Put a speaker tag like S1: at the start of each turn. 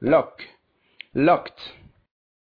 S1: lock. Locked.